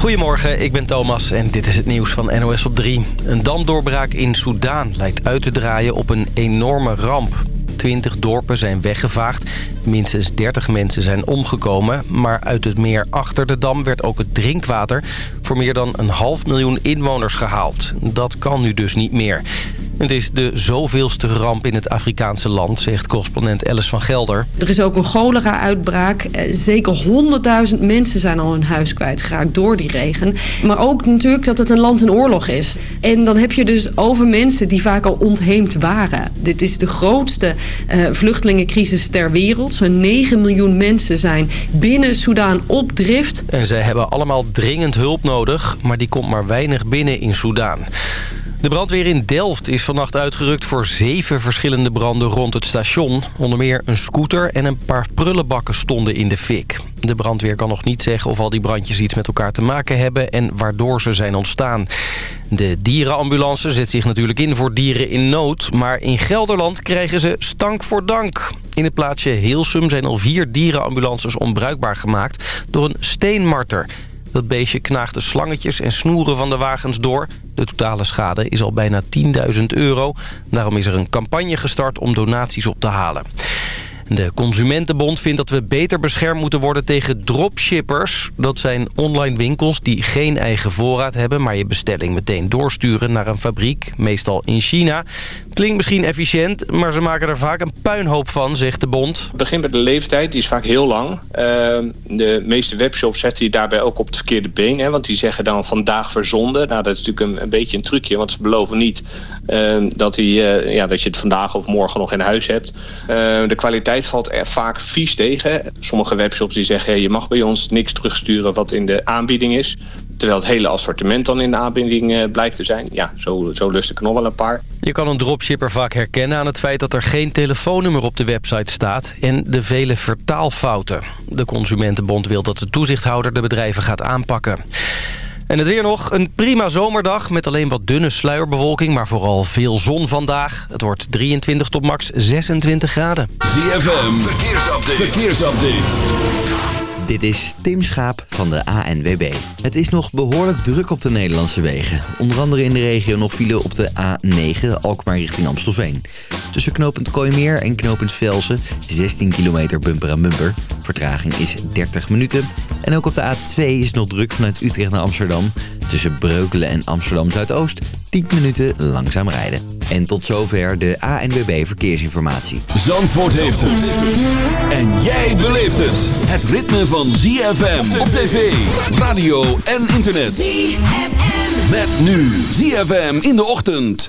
Goedemorgen, ik ben Thomas en dit is het nieuws van NOS op 3. Een damdoorbraak in Soudaan lijkt uit te draaien op een enorme ramp. 20 dorpen zijn weggevaagd. Minstens 30 mensen zijn omgekomen. Maar uit het meer achter de dam werd ook het drinkwater... voor meer dan een half miljoen inwoners gehaald. Dat kan nu dus niet meer. Het is de zoveelste ramp in het Afrikaanse land, zegt correspondent Alice van Gelder. Er is ook een cholera-uitbraak. Eh, zeker 100.000 mensen zijn al hun huis kwijtgeraakt door die regen. Maar ook natuurlijk dat het een land in oorlog is. En dan heb je dus over mensen die vaak al ontheemd waren. Dit is de grootste uh, vluchtelingencrisis ter wereld. Zo'n 9 miljoen mensen zijn binnen Soudaan op drift. En zij hebben allemaal dringend hulp nodig, maar die komt maar weinig binnen in Soudaan. De brandweer in Delft is vannacht uitgerukt voor zeven verschillende branden rond het station. Onder meer een scooter en een paar prullenbakken stonden in de fik. De brandweer kan nog niet zeggen of al die brandjes iets met elkaar te maken hebben... en waardoor ze zijn ontstaan. De dierenambulance zet zich natuurlijk in voor dieren in nood... maar in Gelderland krijgen ze stank voor dank. In het plaatsje Heelsum zijn al vier dierenambulances onbruikbaar gemaakt... door een steenmarter... Dat beestje knaagde slangetjes en snoeren van de wagens door. De totale schade is al bijna 10.000 euro. Daarom is er een campagne gestart om donaties op te halen. De Consumentenbond vindt dat we beter beschermd moeten worden tegen dropshippers. Dat zijn online winkels die geen eigen voorraad hebben... maar je bestelling meteen doorsturen naar een fabriek, meestal in China. Klinkt misschien efficiënt, maar ze maken er vaak een puinhoop van, zegt de bond. Het begint met de leeftijd, die is vaak heel lang. Ehm, de meeste webshops zetten die daarbij ook op het verkeerde been. Hè, want die zeggen dan vandaag verzonden. Nou, dat is natuurlijk een, beetje een trucje, want ze beloven niet... Ehm, dat, die, eh, ja, dat je het vandaag of morgen nog in huis hebt. Ehm, de kwaliteit valt er vaak vies tegen. Sommige webshops die zeggen... je mag bij ons niks terugsturen wat in de aanbieding is. Terwijl het hele assortiment dan in de aanbieding uh, blijkt te zijn. Ja, zo, zo lust ik er nog wel een paar. Je kan een dropshipper vaak herkennen aan het feit dat er geen telefoonnummer op de website staat... en de vele vertaalfouten. De Consumentenbond wil dat de toezichthouder de bedrijven gaat aanpakken. En het weer nog. Een prima zomerdag met alleen wat dunne sluierbewolking... maar vooral veel zon vandaag. Het wordt 23 tot max 26 graden. ZFM, verkeersupdate. verkeersupdate. Dit is Tim Schaap van de ANWB. Het is nog behoorlijk druk op de Nederlandse wegen. Onder andere in de regio nog file op de A9, Alkmaar richting Amstelveen. Tussen knooppunt Kooimeer en knooppunt Velsen 16 kilometer bumper aan bumper. Vertraging is 30 minuten. En ook op de A2 is nog druk vanuit Utrecht naar Amsterdam. Tussen Breukelen en Amsterdam Zuidoost 10 minuten langzaam rijden. En tot zover de ANWB Verkeersinformatie. Zandvoort heeft het. En jij beleeft het. Het ritme van ZFM op tv, radio en internet. ZFM. Met nu ZFM in de ochtend.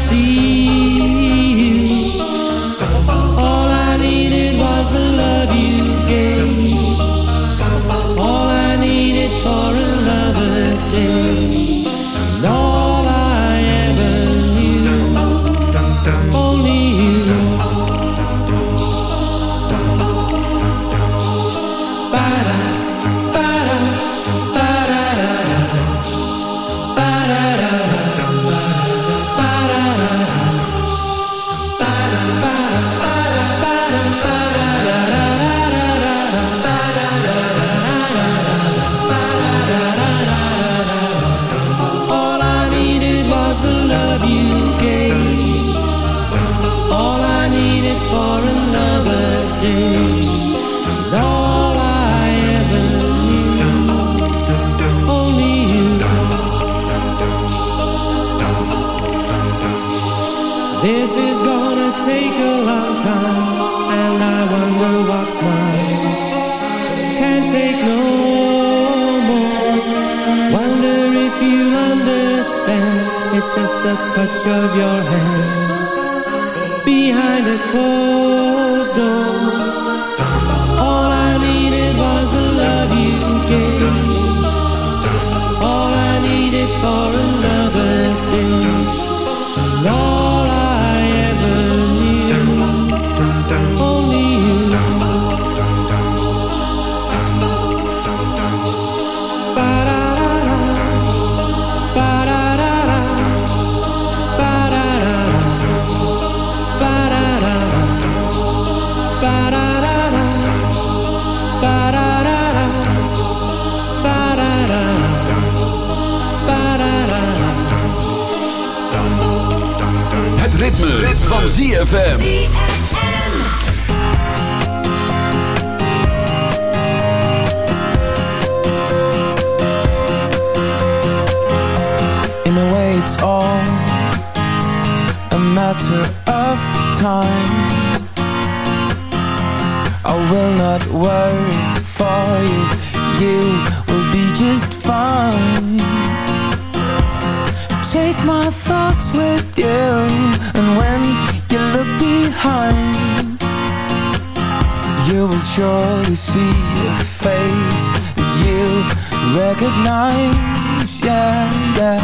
see. ritme, ritme. van ZFM. In a way it's all a matter of time. I will not worry for you, you will be just fine take my thoughts with you And when you look behind You will surely see a face that you recognize. Yeah, yeah.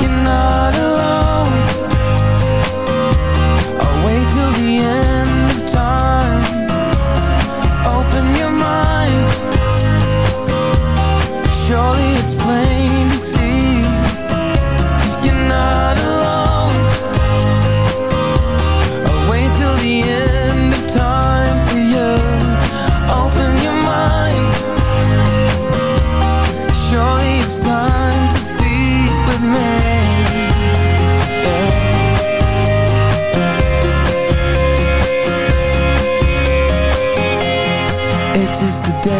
You're not alone. I'll wait till the end of time. Open your mind. Surely it's plain.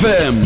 ZFM.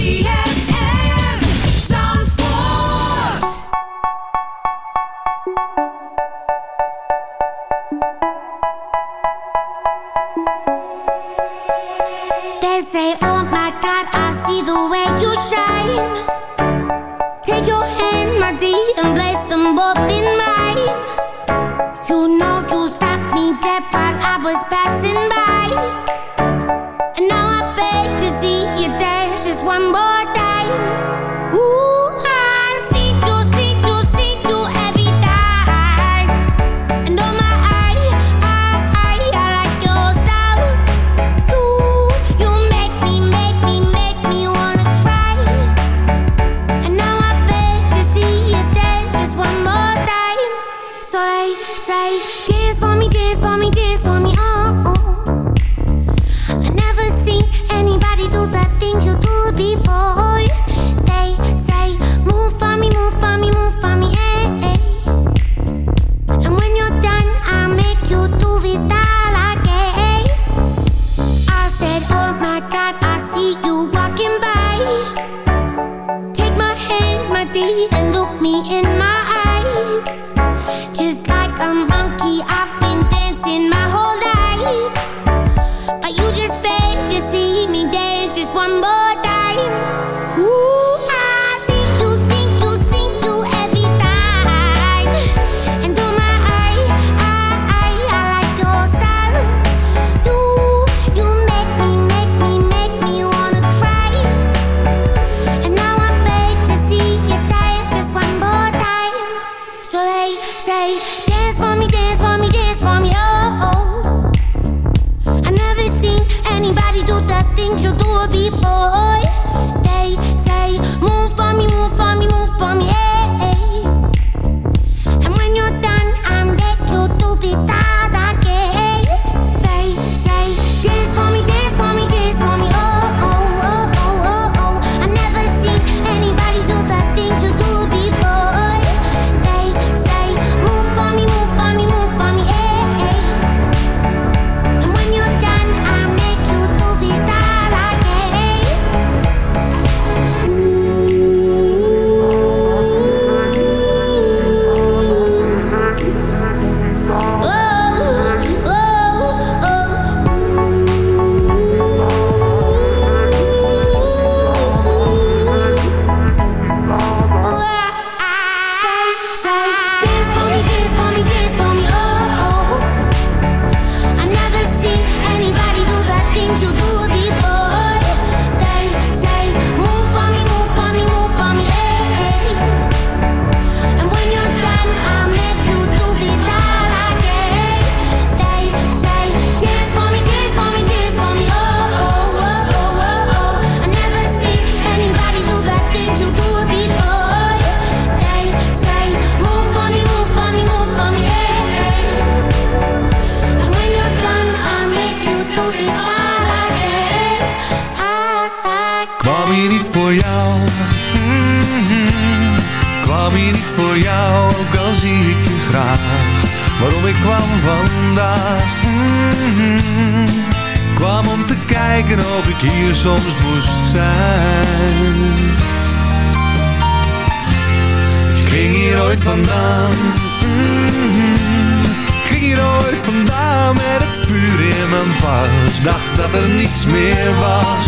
Vuur in mijn pas. Dacht dat er niets meer was.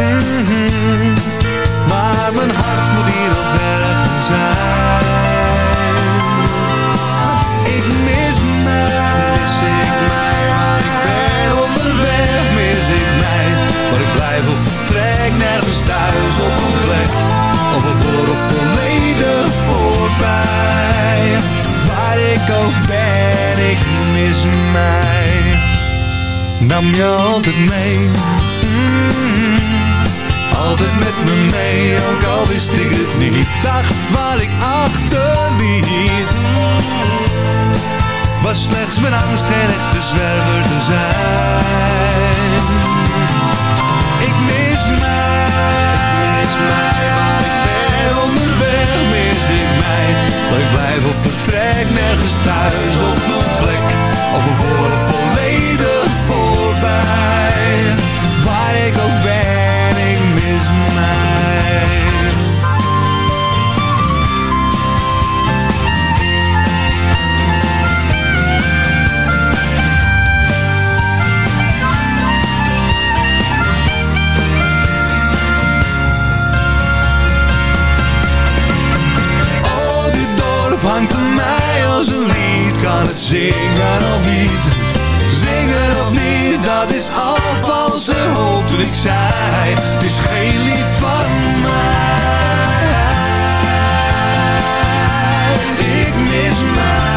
Mm-hmm. Maar mijn hart moet hier nog ergens zijn. Ik mis mij, mis ik mij, waar ik ben onderweg, mis ik mij. Waar ik blijf of vertrek, nergens thuis op een plek. Of een voor of volledig voorbij. Waar ik ook ben, ik mis mij. Nam je altijd mee. Mm-hmm. Altijd met me mee, ook al wist ik het niet. Dacht waar ik achterliet. Was slechts mijn angst geen echte zwerver te zijn. Ik mis mij, mis mij, waar ik ben onderweg, mis ik mij. Dat ik blijf op vertrek, nergens thuis op mijn plek. Of een voor zingen of niet? Zingen of niet, dat is al ik zei. Het is geen lied van mij. Ik mis mij.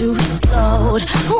to explode.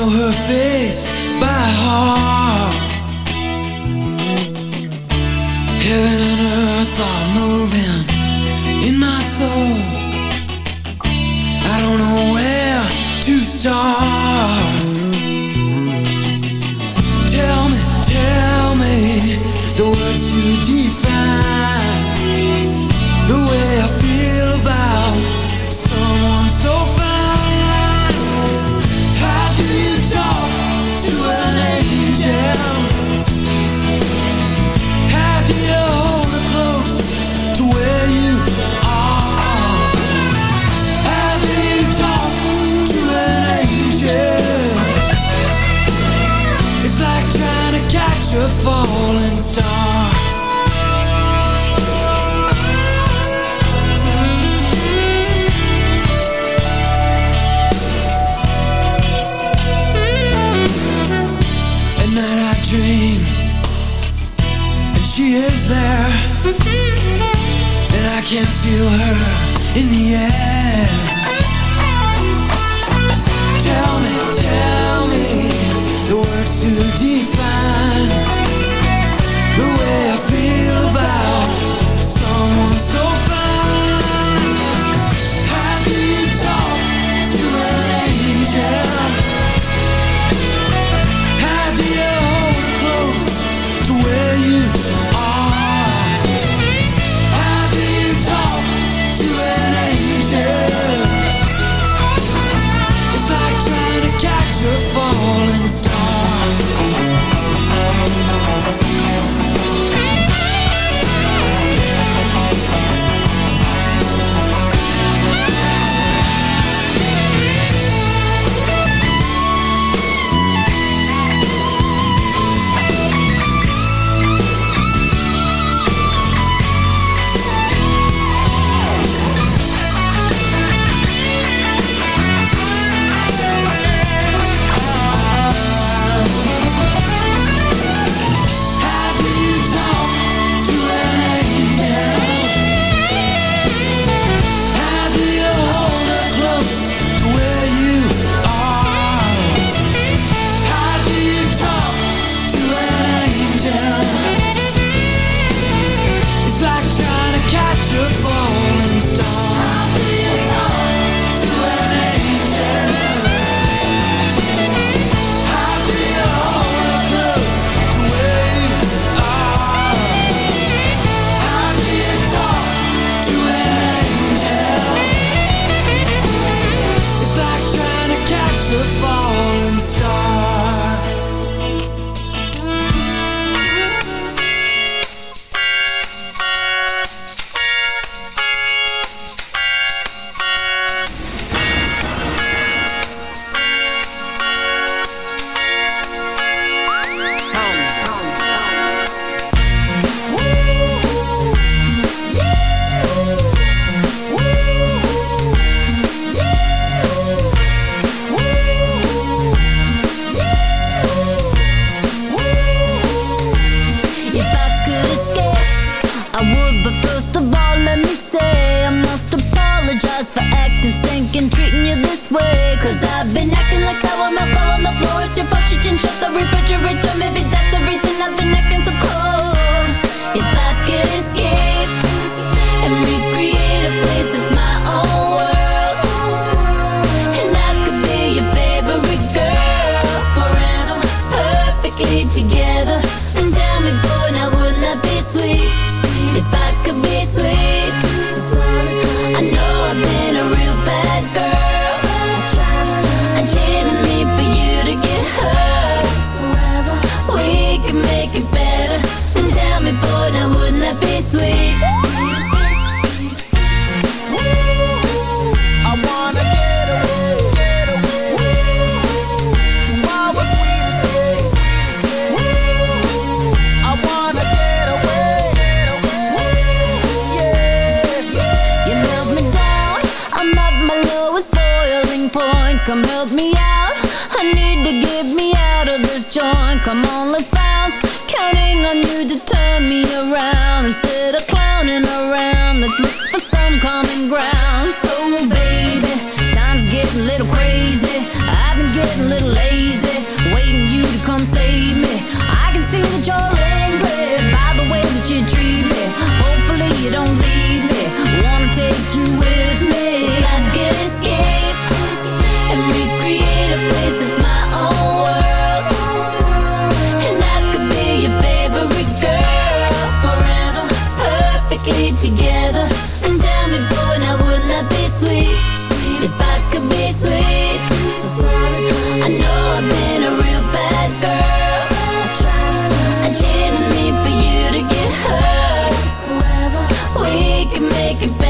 know her face by heart. Heaven and earth are moving in my soul. I don't know where to start. falling star. At night I dream And she is there. And I can feel her in the air. everything make it better.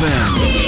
Bam.